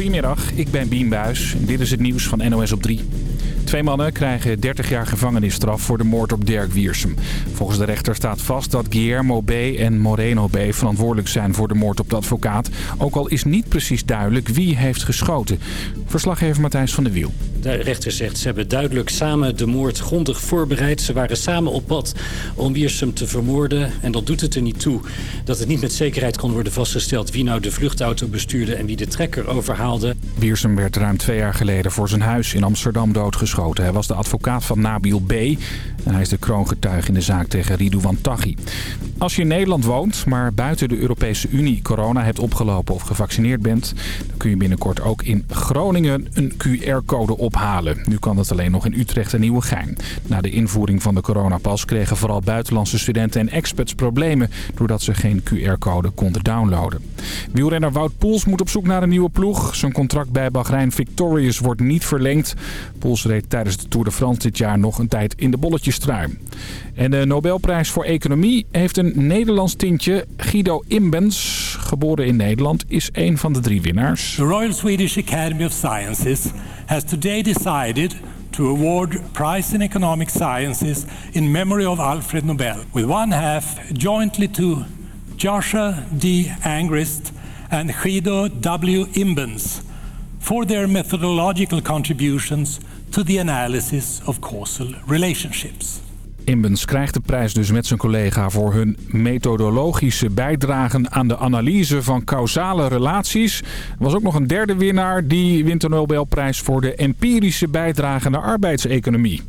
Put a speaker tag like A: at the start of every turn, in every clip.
A: Goedemiddag, ik ben Bien Buis en dit is het nieuws van NOS op 3. Twee mannen krijgen 30 jaar gevangenisstraf voor de moord op Dirk Wiersum. Volgens de rechter staat vast dat Guillermo B. en Moreno B. verantwoordelijk zijn voor de moord op de advocaat. Ook al is niet precies duidelijk wie heeft geschoten. Verslaggever Matthijs van der Wiel.
B: De rechter zegt ze hebben duidelijk samen de moord grondig voorbereid. Ze waren samen op pad om Wiersum te vermoorden. En dat doet het er niet toe dat het niet met zekerheid kan worden vastgesteld... wie nou de vluchtauto bestuurde en wie de trekker overhaalde.
A: Wiersum werd ruim twee jaar geleden voor zijn huis in Amsterdam doodgeschoten. Hij was de advocaat van Nabil B. En hij is de kroongetuige in de zaak tegen Ridouan Taghi. Als je in Nederland woont, maar buiten de Europese Unie corona hebt opgelopen of gevaccineerd bent... dan kun je binnenkort ook in Groningen een QR-code ophalen. Nu kan dat alleen nog in Utrecht en Nieuwegein. Na de invoering van de coronapas kregen vooral buitenlandse studenten en expats problemen... doordat ze geen QR-code konden downloaden. Wielrenner Wout Poels moet op zoek naar een nieuwe ploeg. Zijn contract bij Bahrein Victorious wordt niet verlengd. Poels reed tijdens de Tour de France dit jaar nog een tijd in de bolletjestrui. En de Nobelprijs voor Economie heeft een Nederlands tintje. Guido Imbens, geboren in Nederland, is een van de drie winnaars.
C: The Royal Swedish Academy of Sciences has today decided to award prize in economic sciences in memory of Alfred Nobel, with one half jointly to Joshua D. Angrist and Guido W. Imbens for their methodological contributions to the analysis of causal relationships.
A: Imbens krijgt de prijs dus met zijn collega voor hun methodologische bijdragen aan de analyse van causale relaties. Er was ook nog een derde winnaar die wint de Nobelprijs voor de empirische bijdrage aan de arbeidseconomie.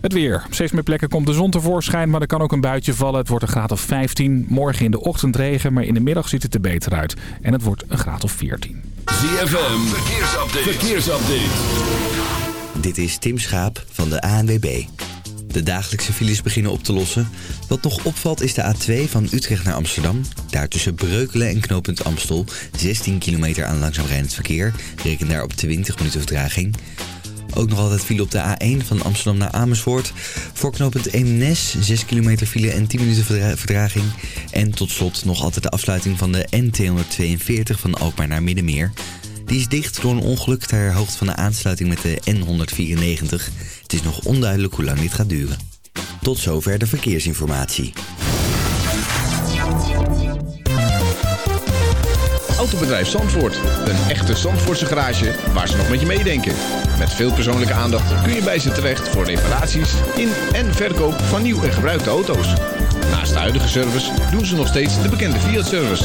A: Het weer. Op steeds meer plekken komt de zon tevoorschijn, maar er kan ook een buitje vallen. Het wordt een graad of 15. Morgen in de ochtend regen, maar in de middag ziet het er beter uit. En het wordt een graad of 14.
D: ZFM, verkeersupdate. verkeersupdate.
E: Dit is Tim Schaap van de ANWB. De dagelijkse files beginnen op te lossen. Wat nog opvalt is de A2 van Utrecht naar Amsterdam. Daar tussen Breukelen en knooppunt Amstel 16 kilometer aan langzaam rijdend verkeer. Reken daar op 20 minuten vertraging. Ook nog altijd file op de A1 van Amsterdam naar Amersfoort. Voor knooppunt Eemnes 6 kilometer file en 10 minuten verdraging. En tot slot nog altijd de afsluiting van de N242 van Alkmaar naar Middenmeer. Die is dicht door een ongeluk ter hoogte van de aansluiting met de N194. Het is nog onduidelijk hoe lang dit gaat duren. Tot zover de verkeersinformatie.
F: Autobedrijf Zandvoort. Een echte Zandvoortse garage waar ze nog met je meedenken. Met veel persoonlijke aandacht kun je bij ze terecht voor reparaties in en verkoop van nieuw en gebruikte auto's. Naast de huidige service doen ze nog steeds de bekende Fiat-service.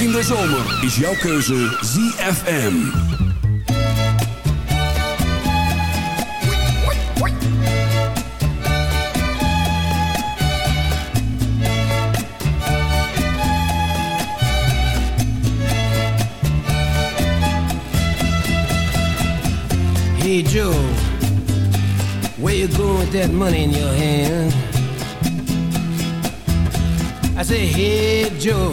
D: In de zomer is jouw keuze ZFM.
G: Hey Joe, where you going with that money in your hand? I say, hey Joe,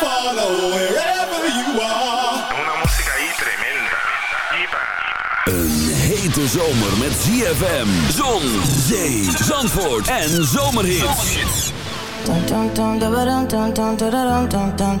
H: Follow wherever you are. Una música ahí tremenda.
D: Een hete zomer met ZFM, zon, zee, zandvoort en zomerhits.
I: Dun dun dun da ba dun dun dun da da dun dun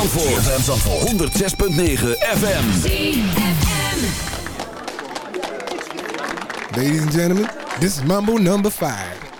D: Zandvoort. ZFM Zandvoort. 106.9 FM.
J: Ladies and gentlemen, this is Mambo number 5.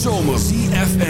D: zomer. ZFM.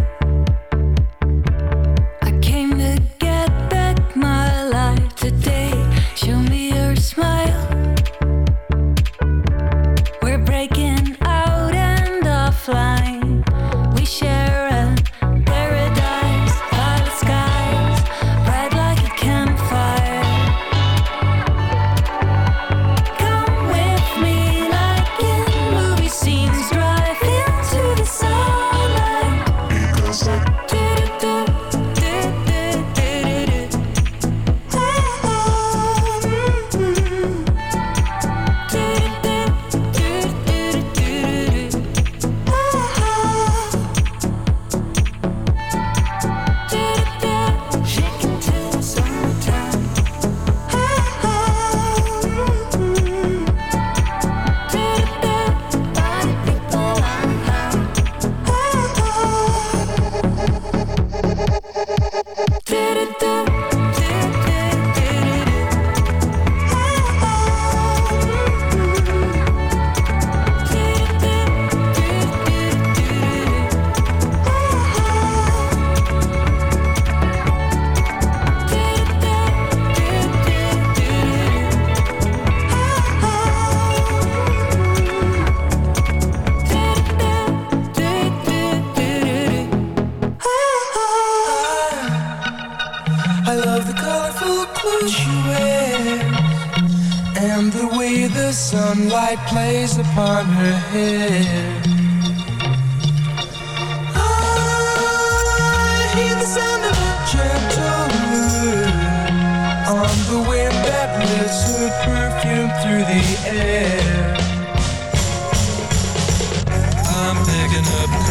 K: a
H: sweet perfume through the air.
L: I'm picking up